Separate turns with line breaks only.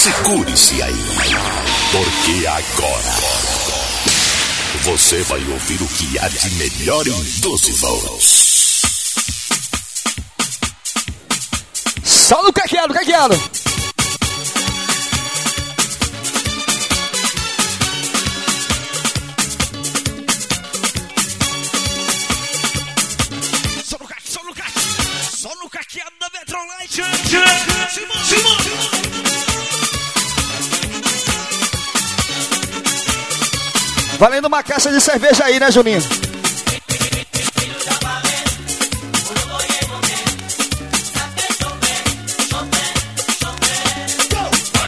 Segure-se aí, porque agora você vai ouvir o que há de melhor em 12 volts.
Só no caqueado, caqueado.
Só no caque, só no caque. Só no caqueado da Metrolite. Simão, Simão.
Valendo uma caixa de cerveja aí, né, Juninho?